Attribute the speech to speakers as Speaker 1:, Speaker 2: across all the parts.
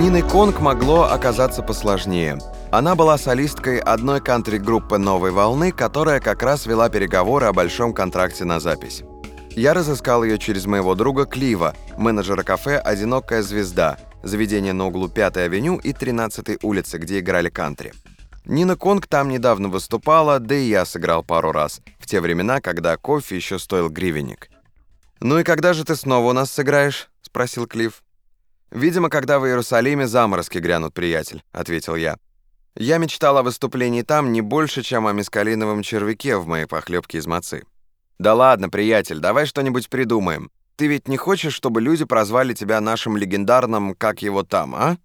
Speaker 1: Ниной Конг могло оказаться посложнее. Она была солисткой одной кантри-группы «Новой волны», которая как раз вела переговоры о большом контракте на запись. Я разыскал ее через моего друга Клива, менеджера кафе «Одинокая звезда», заведение на углу 5-й авеню и 13-й улицы, где играли кантри. Нина Конг там недавно выступала, да и я сыграл пару раз, в те времена, когда кофе еще стоил гривенник. «Ну и когда же ты снова у нас сыграешь?» — спросил Клифф. «Видимо, когда в Иерусалиме заморозки грянут, приятель», — ответил я. Я мечтал о выступлении там не больше, чем о мескалиновом червяке в моей похлебке из мацы. «Да ладно, приятель, давай что-нибудь придумаем. Ты ведь не хочешь, чтобы люди прозвали тебя нашим легендарным «как его там», а?»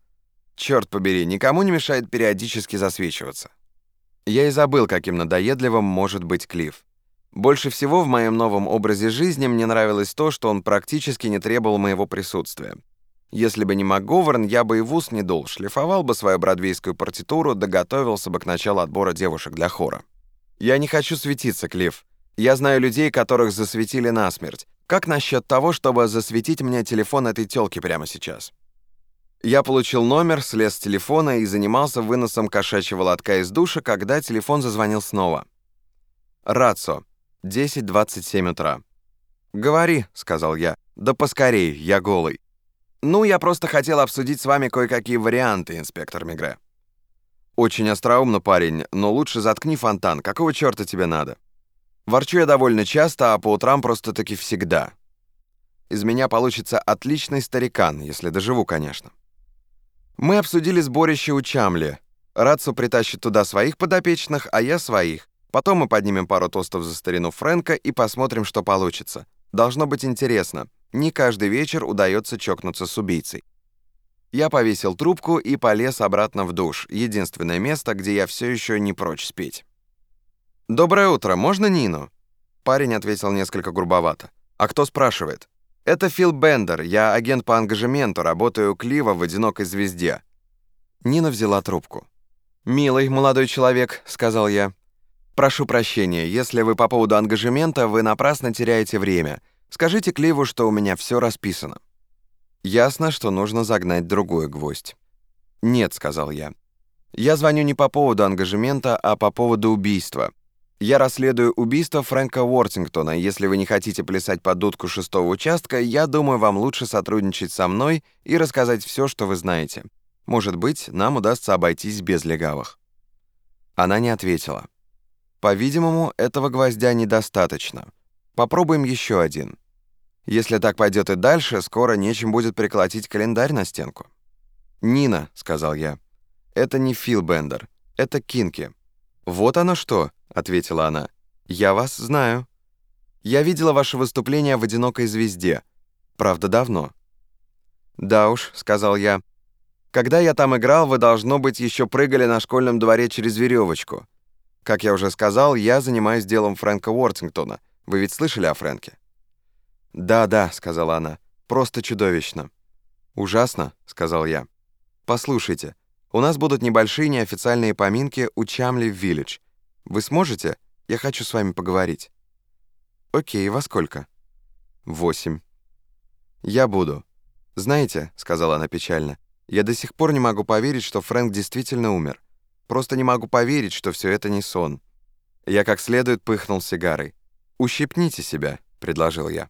Speaker 1: Черт побери, никому не мешает периодически засвечиваться. Я и забыл, каким надоедливым может быть Клифф. Больше всего в моем новом образе жизни мне нравилось то, что он практически не требовал моего присутствия. Если бы не МакГоверн, я бы и в ус не дул, шлифовал бы свою бродвейскую партитуру, доготовился бы к началу отбора девушек для хора. Я не хочу светиться, Клифф. Я знаю людей, которых засветили насмерть. Как насчет того, чтобы засветить мне телефон этой тёлки прямо сейчас? Я получил номер, слез с телефона и занимался выносом кошачьего лотка из душа, когда телефон зазвонил снова. «Рацо, 10.27 утра». «Говори», — сказал я. «Да поскорей, я голый». «Ну, я просто хотел обсудить с вами кое-какие варианты, инспектор Мигре». «Очень остроумно, парень, но лучше заткни фонтан. Какого черта тебе надо?» «Ворчу я довольно часто, а по утрам просто-таки всегда. Из меня получится отличный старикан, если доживу, конечно». Мы обсудили сборище у Чамли. Рацу притащит туда своих подопечных, а я своих. Потом мы поднимем пару тостов за старину Фрэнка и посмотрим, что получится. Должно быть интересно. Не каждый вечер удается чокнуться с убийцей. Я повесил трубку и полез обратно в душ, единственное место, где я все еще не прочь спеть. «Доброе утро, можно Нину?» Парень ответил несколько грубовато. «А кто спрашивает?» «Это Фил Бендер, я агент по ангажементу, работаю Клива в «Одинокой звезде». Нина взяла трубку. «Милый молодой человек», — сказал я. «Прошу прощения, если вы по поводу ангажемента, вы напрасно теряете время. Скажите Кливу, что у меня все расписано». Ясно, что нужно загнать другой гвоздь. «Нет», — сказал я. «Я звоню не по поводу ангажемента, а по поводу убийства. Я расследую убийство Фрэнка Уортингтона. Если вы не хотите плясать под дудку шестого участка, я думаю, вам лучше сотрудничать со мной и рассказать все, что вы знаете. Может быть, нам удастся обойтись без легавых». Она не ответила. «По-видимому, этого гвоздя недостаточно. Попробуем еще один. Если так пойдет и дальше, скоро нечем будет приколотить календарь на стенку». «Нина», — сказал я, — «это не Фил Бендер, это Кинки». «Вот оно что», — ответила она. «Я вас знаю. Я видела ваше выступление в «Одинокой звезде». Правда, давно». «Да уж», — сказал я. «Когда я там играл, вы, должно быть, еще прыгали на школьном дворе через веревочку. Как я уже сказал, я занимаюсь делом Фрэнка Уортингтона. Вы ведь слышали о Фрэнке?» «Да, да», — сказала она. «Просто чудовищно». «Ужасно», — сказал я. «Послушайте, у нас будут небольшие неофициальные поминки у Чамли-Виллидж. Вы сможете? Я хочу с вами поговорить». «Окей, во сколько?» «Восемь». «Я буду». «Знаете», — сказала она печально, «я до сих пор не могу поверить, что Фрэнк действительно умер. Просто не могу поверить, что все это не сон». Я как следует пыхнул сигарой. «Ущипните себя», — предложил я.